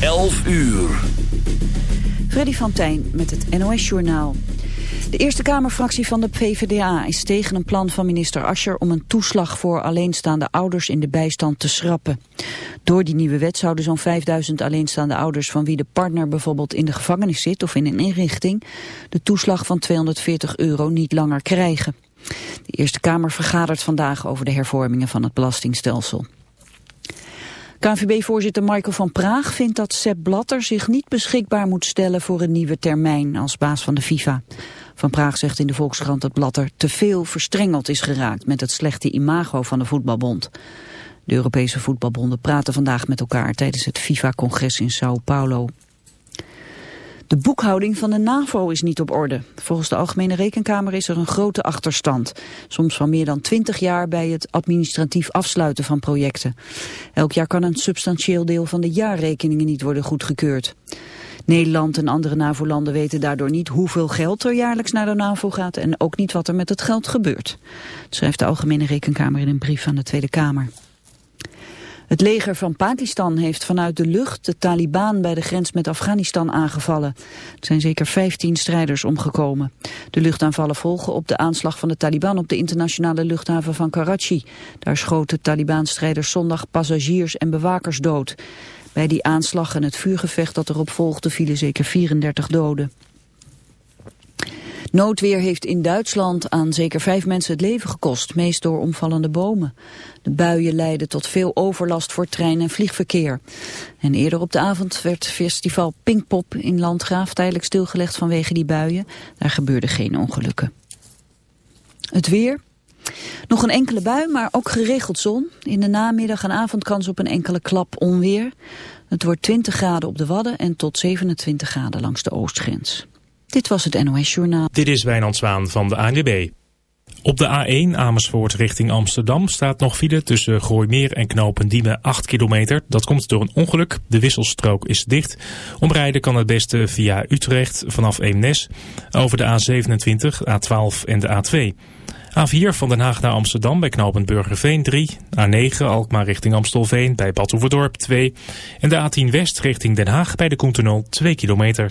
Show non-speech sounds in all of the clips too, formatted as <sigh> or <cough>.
11 uur. Freddy van Tijn met het NOS-journaal. De Eerste Kamerfractie van de PvdA is tegen een plan van minister Ascher... om een toeslag voor alleenstaande ouders in de bijstand te schrappen. Door die nieuwe wet zouden zo'n 5000 alleenstaande ouders... van wie de partner bijvoorbeeld in de gevangenis zit of in een inrichting... de toeslag van 240 euro niet langer krijgen. De Eerste Kamer vergadert vandaag over de hervormingen van het belastingstelsel. KNVB-voorzitter Michael van Praag vindt dat Sepp Blatter zich niet beschikbaar moet stellen voor een nieuwe termijn als baas van de FIFA. Van Praag zegt in de Volkskrant dat Blatter te veel verstrengeld is geraakt met het slechte imago van de voetbalbond. De Europese voetbalbonden praten vandaag met elkaar tijdens het FIFA-congres in Sao Paulo. De boekhouding van de NAVO is niet op orde. Volgens de Algemene Rekenkamer is er een grote achterstand. Soms van meer dan 20 jaar bij het administratief afsluiten van projecten. Elk jaar kan een substantieel deel van de jaarrekeningen niet worden goedgekeurd. Nederland en andere NAVO-landen weten daardoor niet hoeveel geld er jaarlijks naar de NAVO gaat en ook niet wat er met het geld gebeurt. Dat schrijft de Algemene Rekenkamer in een brief aan de Tweede Kamer. Het leger van Pakistan heeft vanuit de lucht de Taliban bij de grens met Afghanistan aangevallen. Er zijn zeker 15 strijders omgekomen. De luchtaanvallen volgen op de aanslag van de Taliban op de internationale luchthaven van Karachi. Daar schoten Taliban-strijders zondag passagiers en bewakers dood. Bij die aanslag en het vuurgevecht dat erop volgde vielen zeker 34 doden. Noodweer heeft in Duitsland aan zeker vijf mensen het leven gekost, meest door omvallende bomen. De buien leidden tot veel overlast voor trein- en vliegverkeer. En eerder op de avond werd festival Pinkpop in Landgraaf tijdelijk stilgelegd vanwege die buien. Daar gebeurden geen ongelukken. Het weer. Nog een enkele bui, maar ook geregeld zon. In de namiddag en avond kans op een enkele klap onweer. Het wordt 20 graden op de Wadden en tot 27 graden langs de oostgrens. Dit was het NOS Journaal. Dit is Wijnand Zwaan van de ANWB. Op de A1 Amersfoort richting Amsterdam staat nog file tussen Gooimeer en Knopendiemen 8 kilometer. Dat komt door een ongeluk. De wisselstrook is dicht. Omrijden kan het beste via Utrecht vanaf Eemnes over de A27, A12 en de A2. A4 van Den Haag naar Amsterdam bij knooppunt Burgerveen 3. A9 Alkmaar richting Amstelveen bij Bad 2. En de A10 West richting Den Haag bij de Koentunnel 2 kilometer.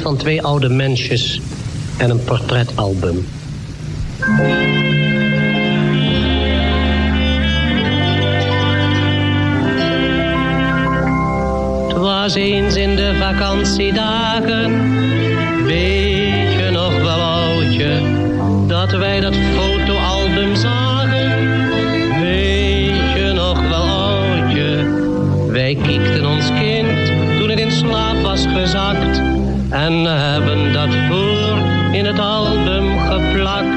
van twee oude mensjes en een portretalbum. Het was eens in de vakantiedagen, en hebben dat voor in het album geplakt.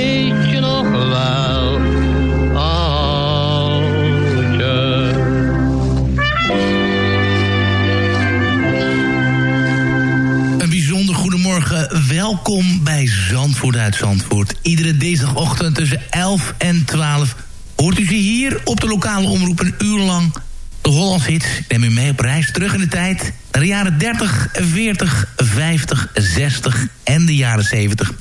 Welkom bij Zandvoort uit Zandvoort. Iedere dinsdagochtend tussen 11 en 12 hoort u ze hier op de lokale omroep een uur lang. De Hollands hits. Ik neem u mee op reis terug in de tijd. Naar de jaren 30, 40, 50, 60 en de jaren 70.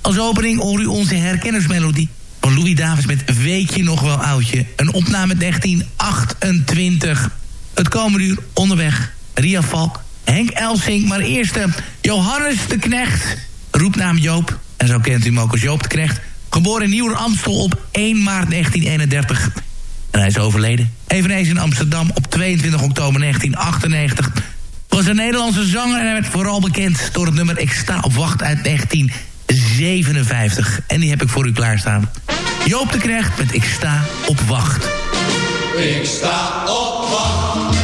Als opening hoor u onze herkennersmelodie van Louis Davis met Weet je nog wel oudje. Een opname 1928. Het komende uur onderweg. Ria Valk, Henk Elsing, maar eerst eh, Johannes de Knecht. Roepnaam Joop. En zo kent u hem ook als Joop de Knecht. Geboren in Nieuwer Amstel op 1 maart 1931. En hij is overleden. Eveneens in Amsterdam op 22 oktober 1998. Was een Nederlandse zanger en hij werd vooral bekend door het nummer Ik sta op wacht uit 1957. En die heb ik voor u klaarstaan. Joop de Knecht met Ik sta op wacht. Ik sta op wacht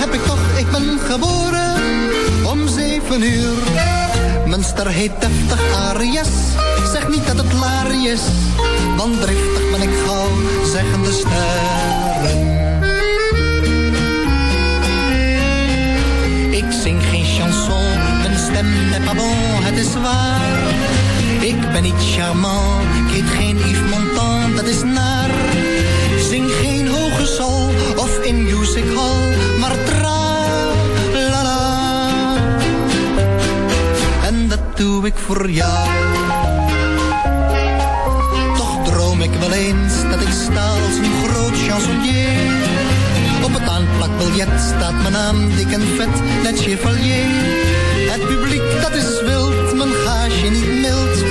heb ik toch, ik ben geboren om zeven uur. Mijn ster heet deftig Arias. Zeg niet dat het laar is, want driftig ben ik gauw, zeggen de sterren. Ik zing geen chanson, mijn stem n'est pas bon, het is waar. Ik ben niet charmant, ik heet geen Yves Montand, dat is naar. Zing geen hoge sol of in music hall, maar tra la la. En dat doe ik voor jou. Toch droom ik wel eens dat ik sta als een groot chansonnier. Op het aanplakbiljet staat mijn naam dik en vet, net chevalier. Het publiek dat is wild, mijn gaasje niet mild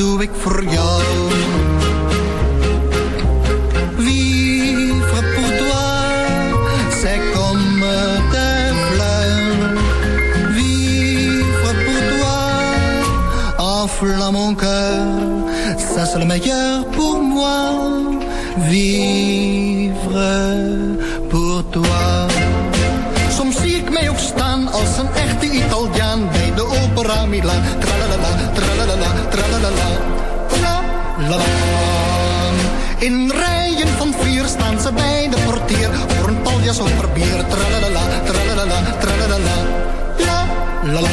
doe ik voor jou. Vivre pour toi, c'est comme des fleurs. Vivre pour toi, enflamme mon cœur, ça c'est le meilleur pour moi. Vivre pour toi. Soms zie ik mij ook staan als een echte Italiaan bij de opera Milan. Tralalala, tralalala, tralalala, In rijen van vier staan ze bij de portier voor een paljas per bier. Tralalala, tralalala, tralalala, la la la.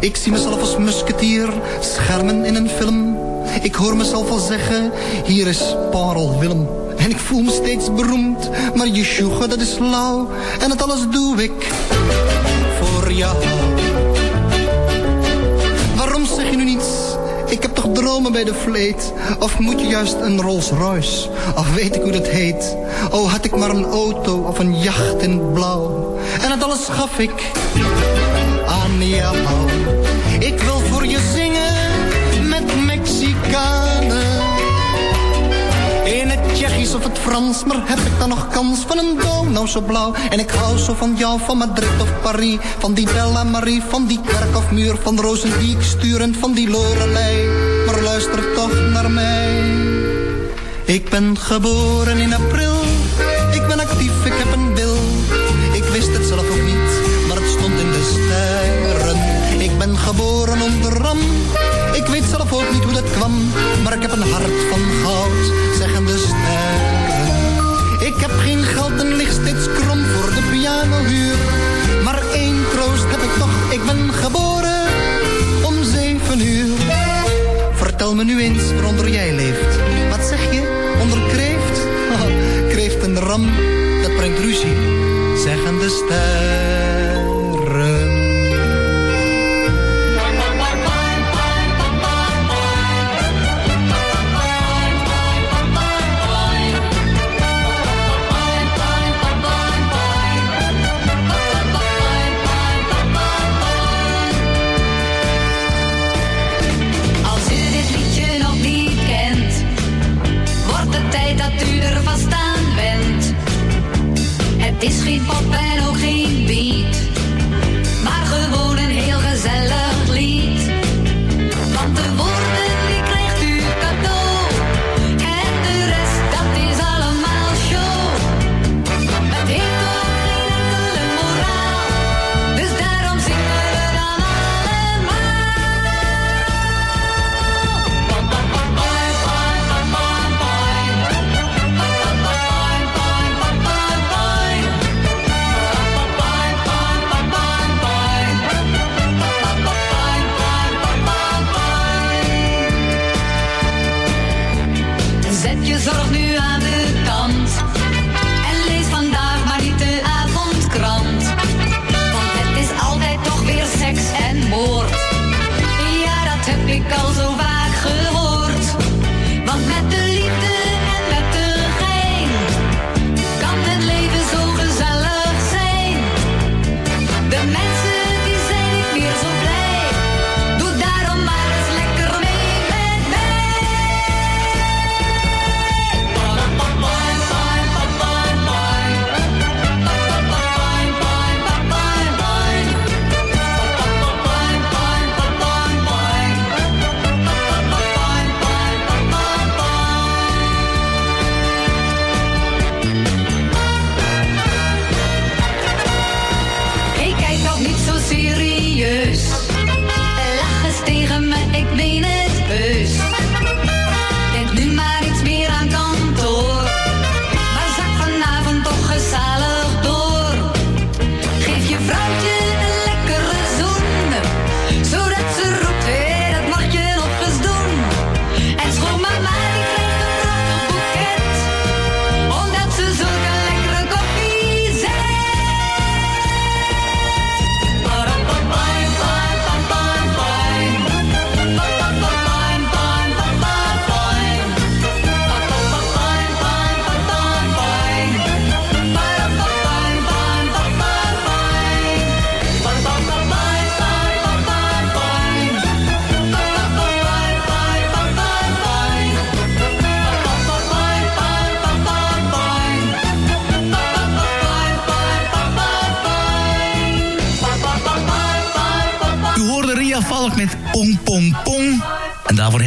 Ik zie mezelf als musketier, schermen in een film. Ik hoor mezelf al zeggen, hier is Parel Willem. En ik voel me steeds beroemd, maar je sjoegen dat is lauw. En dat alles doe ik voor jou. Bij de vleet? Of moet je juist een Rolls Royce? Of weet ik hoe dat heet? Oh, had ik maar een auto of een jacht in blauw. En dat alles gaf ik aan jou. Ik wil voor je zingen met Mexicanen. In het Tsjechisch of het Frans, maar heb ik dan nog kans van een nou zo blauw? En ik hou zo van jou, van Madrid of Paris, van die Bella Marie, van die kerk of muur, van Rozendiek sturend, van die Lorelei. Luister toch naar mij. Ik ben geboren in april, me nu eens waaronder jij leeft. Wat zeg je? Onder kreeft? <laughs> kreeft en ram, dat brengt ruzie, zeggen de sterren.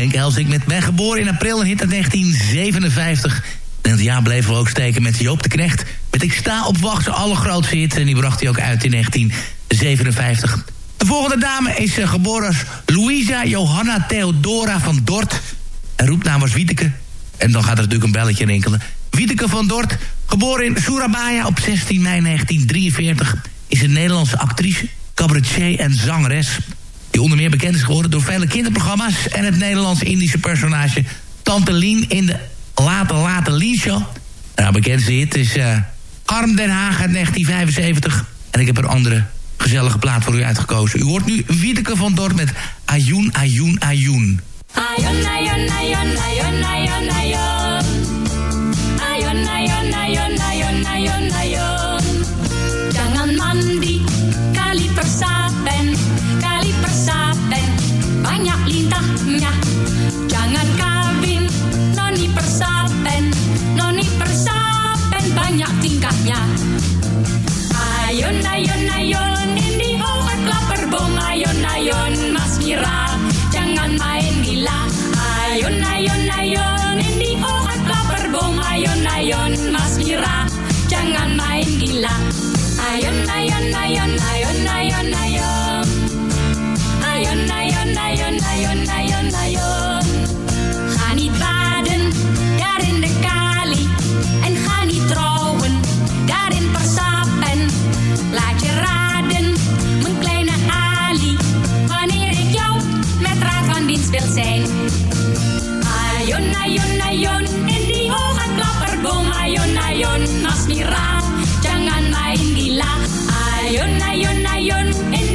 Henk Elsink met Ben geboren in april en hit uit 1957. En het jaar bleven we ook steken met Joop de Knecht. Met Ik sta op wacht, zijn allergrootste hit. En die bracht hij ook uit in 1957. De volgende dame is eh, geboren als Louisa Johanna Theodora van Dort. En roepnaam was Wieteke. En dan gaat er natuurlijk een belletje rinkelen. Wieteke van Dort, geboren in Surabaya op 16 mei 1943... is een Nederlandse actrice, cabaretier en zangeres... die onder meer bekend is geworden door vele kinderprogramma's... en het Nederlands-Indische personage Tante Lien in de Late Late Lien Show. Nou, bekendste hit is eh, Arm Den Haag uit 1975. En ik heb een andere gezellige plaat voor u uitgekozen. U hoort nu Wieteke van Dort met ayon, ayon, ayon. Ayon, ayon, ayon, ayon, ayon, ayon. Jangan mandi, kali persapen, banyak lintahnya. Jangan kawin Noni persapen. Noni persapen banyak tingkahnya. Ayon ayon ayon Ini obat lapar bom. Ayon ayon mas Mira Jangan main gila. Ayon ayon ayon Ini obat lapar bom. Ayon ayon mas Mira Jangan main gila. Ayon ayon ayon ayon ayon ayon Ayun, ayun, ayun, ayun, ayun, ayun. Ga niet baden, daar in de kali. En ga niet trouwen, daar in Persapen. Laat je raden, mijn kleine Ali. Wanneer ik jou met raad van dienst wil zijn. Ayon, ayon, ayon, in die ogen klapperboom. Ayon, ayon, mas mira, jangan main gila. Ayon, ayon, ayon, in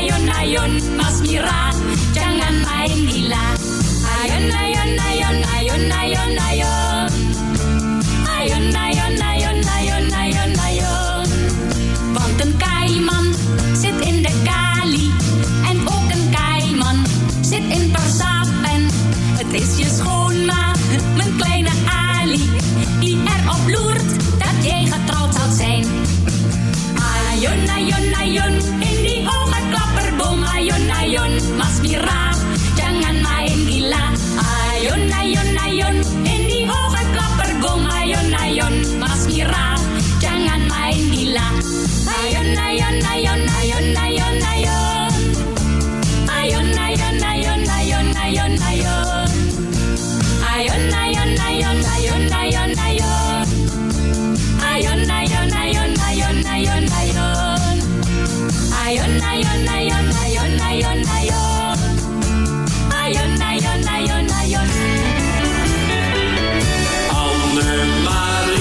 Ayon, ayon, mas mira, jangan main gila. Ayon, ayon, ayon, ayon, ayon, ayon. Ayon, ayon, ayon, ayon, ayon, ayon. Want een kaiman zit in de kali. En ook een kaiman zit in Persapen. Het is je schoonma, ayon, ayon. Ayon, ayon, ayon, ayon, ayon, ayon. Ayon, ayon, ayon, ayon, ayon, ayon. Ayon, ayon, ayon, ayon, ayon, ayon. Ayon, ayon, ayon. Annemarie,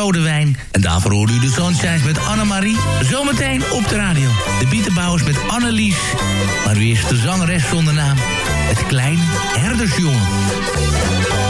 rode wijn. En daarvoor hoorde u de Sunshines met Annemarie. Zometeen op de radio. De Bietenbouwers met Annelies. Maar u is de zangeres zonder naam. Het kleine herdersjongen.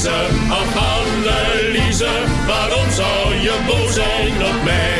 Anneliese, ach Anneliese, waarom zou je boos zijn op mij?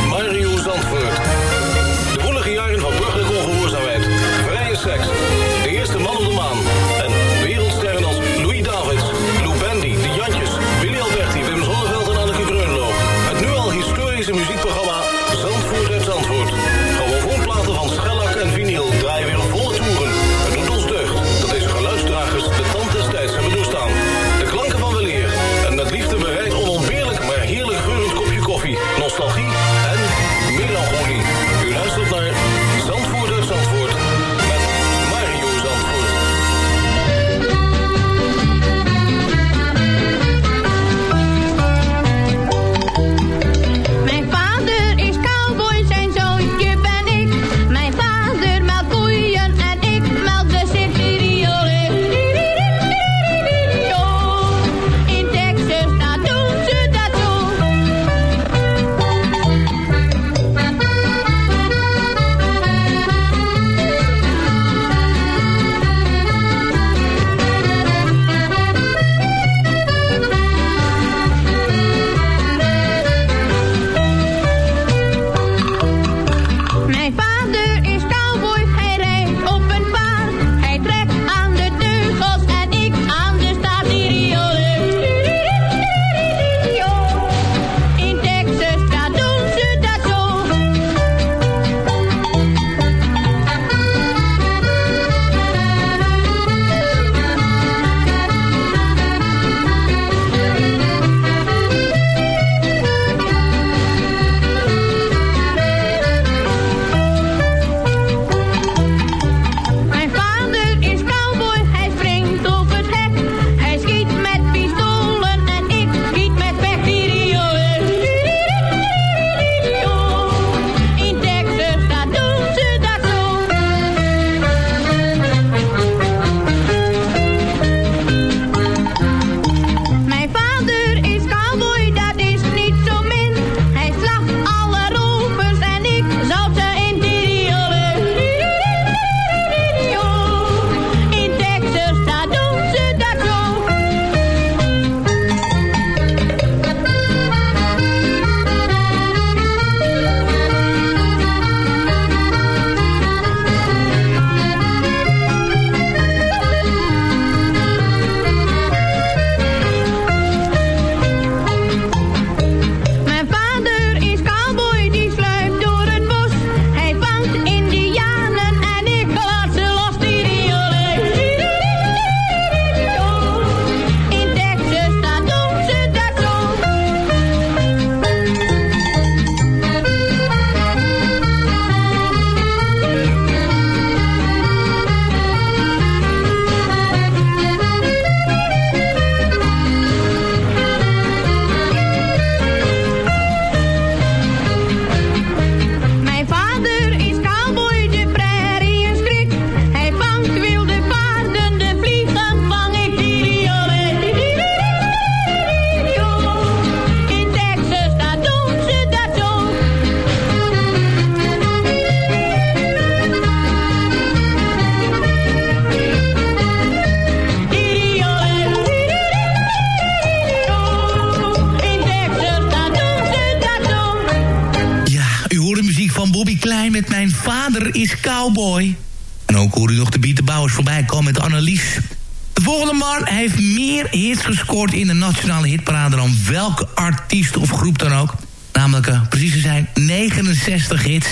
in de nationale hitparade dan welke artiest of groep dan ook. Namelijk, eh, precies er zijn, 69 hits.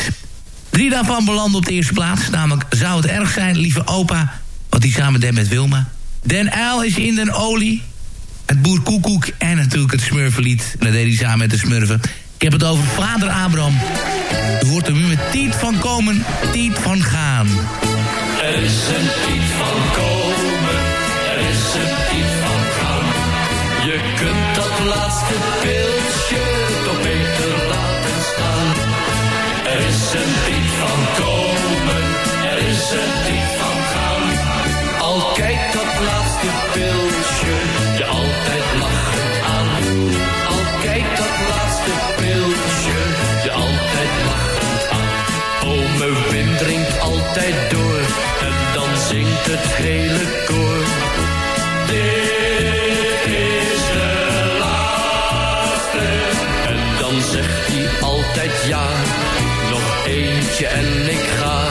Drie daarvan belanden op de eerste plaats. Namelijk, zou het erg zijn, lieve opa, wat hij samen deed met Wilma. Den Uil is in den olie. Het boer Koekoek en natuurlijk het smurvenlied. Dat deed hij samen met de Smurven. Ik heb het over vader Abraham. Er wordt er nu met Tiet van komen, Tiet van gaan. Er is een Tiet van komen, er is een Tiet van kunt dat laatste pilsje. en ik ga.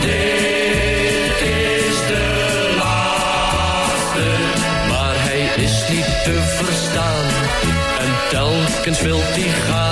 Dit is de laatste. Maar hij is niet te verstaan. En telkens wil hij gaan.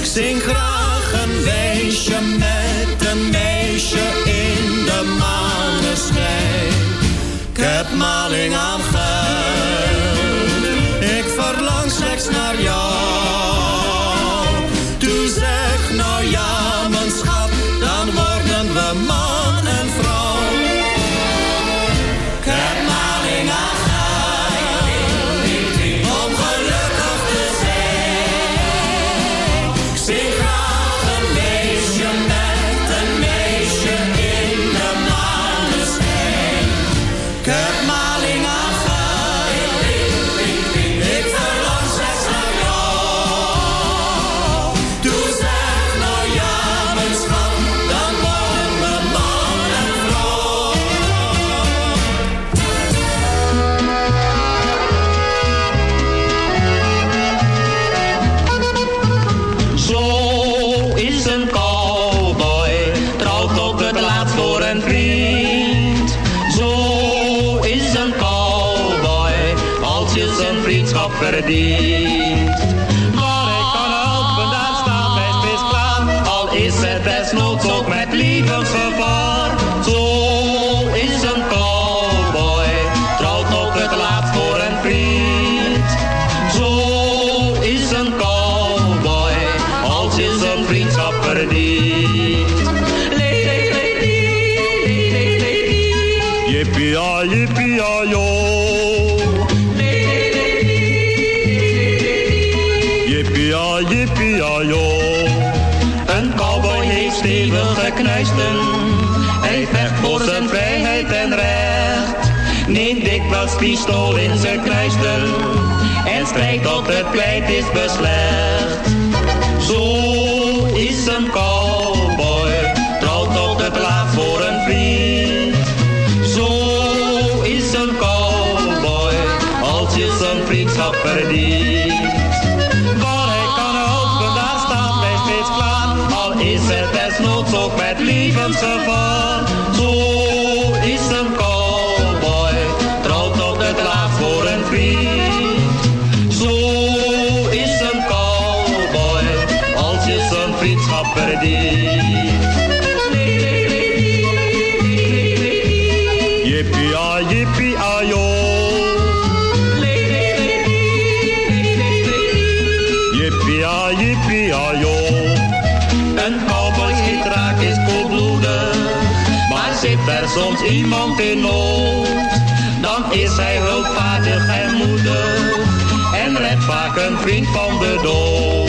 Ik zing graag een weesje met een meisje in de maneschijn. Ik heb maling aan geld. Ik verlang slechts naar jou. Vriendschap pistool in zijn knuisten. En strijdt tot het pleit is beslecht. Zo is een cowboy. Trouwt tot het laat voor een vriend. Zo is een cowboy. Als je zijn vriendschap verdient. Waar hij kan helpen, daar staat hij steeds klaar. Al is het desnoods ook met levensgevaar. Er soms iemand in nood, dan is hij hulpvaardig en moedig en redt vaak een vriend van de dood.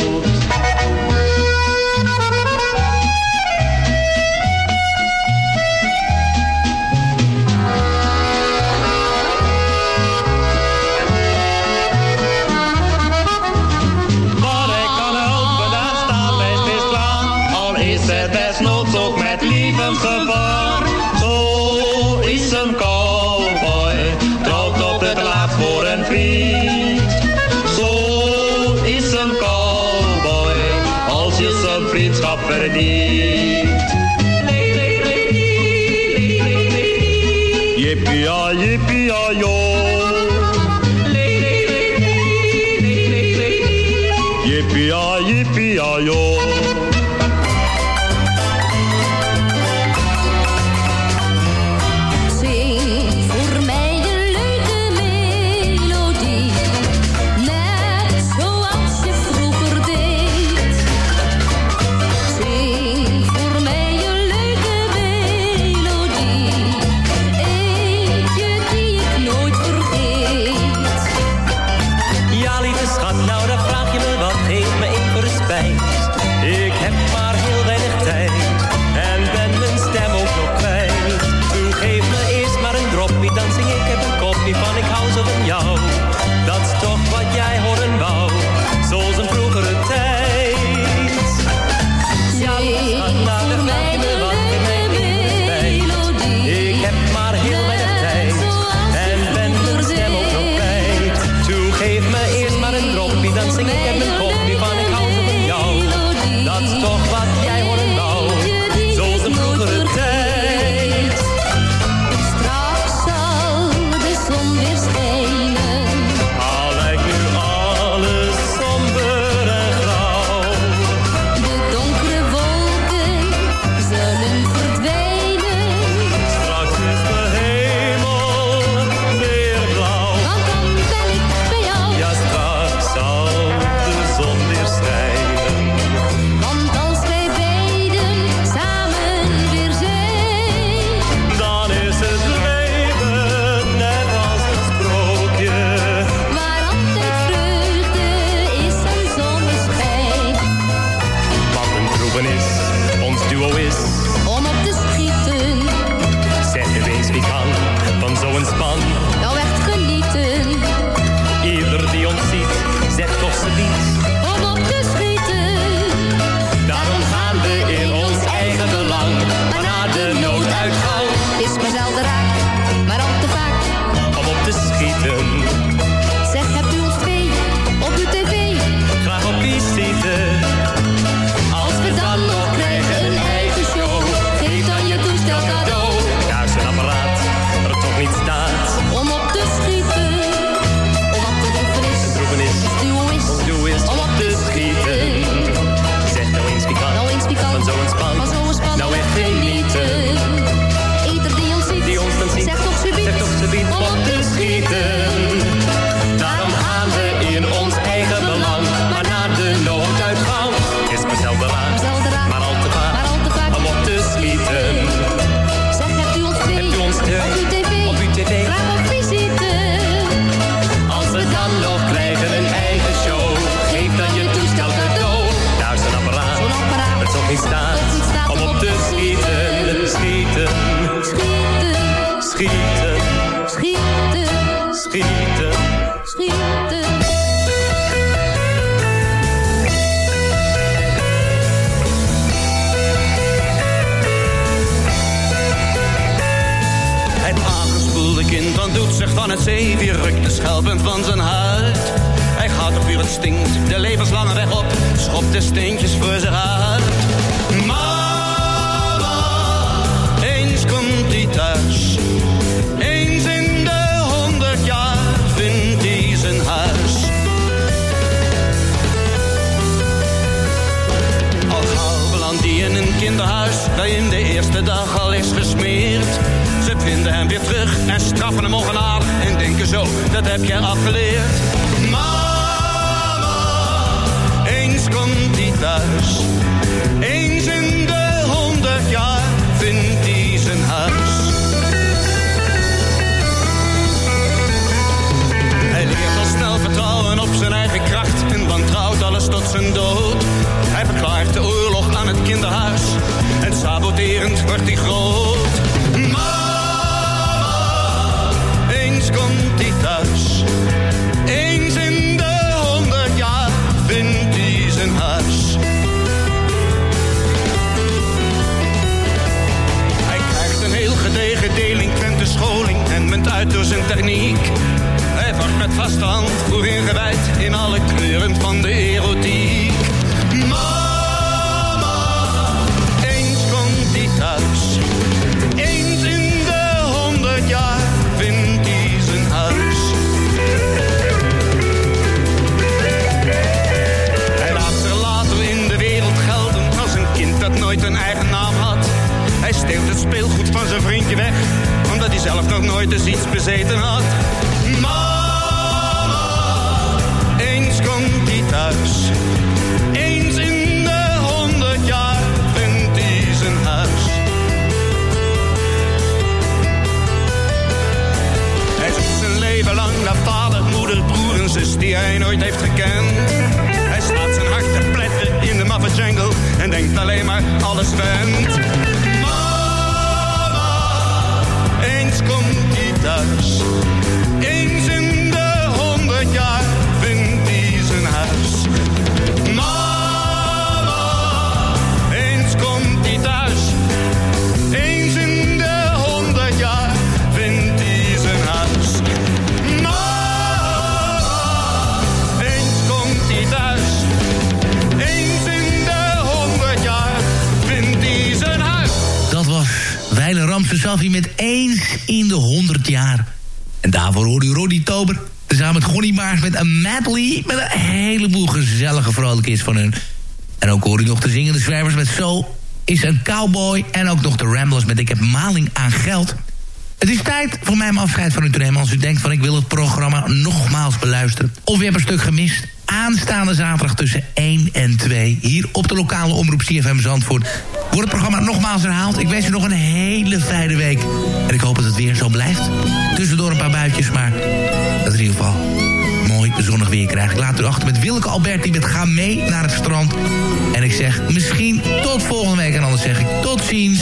Gedegen delinquente scholing en munt uit door zijn techniek. Hij wordt met vaste hand goed ingewijd in alle kleuren van de erotiek. Mama, eens komt hij thuis. Eens in de honderd jaar vindt hij zijn huis. Hij laat zich later in de wereld gelden als een kind dat nooit een eigen naam had. Hij steelt het speelgoed omdat hij zelf nog nooit eens iets bezeten had. Mama, eens komt hij thuis. Eens in de honderd jaar vindt hij zijn huis. Hij zoekt zijn leven lang naar vader, moeder, broer en zus die hij nooit heeft gekend. Hij slaat zijn hart te pletten in de maffe jungle en denkt alleen maar alles went. Thuis. Eens Safi met eens in de 100 jaar. En daarvoor hoorde u Roddy Tober. Samen met Gonnie Maars met een medley. Met een heleboel gezellige vrolijkheden van hun. En ook hoor u nog de zingende zwervers met Zo is een cowboy. En ook nog de Ramblers met Ik heb maling aan geld. Het is tijd voor mij om afscheid van u te nemen. Als u denkt van ik wil het programma nogmaals beluisteren. Of u hebt een stuk gemist. Aanstaande zaterdag tussen 1 en 2. Hier op de lokale omroep CFM Zandvoort. Wordt het programma nogmaals herhaald. Ik wens u nog een hele fijne week. En ik hoop dat het weer zo blijft. Tussendoor een paar buitjes, maar dat is in ieder geval mooi zonnig weer krijgt. Ik laat u achter met Wilke Alberti met Ga mee naar het strand. En ik zeg misschien tot volgende week. En anders zeg ik tot ziens.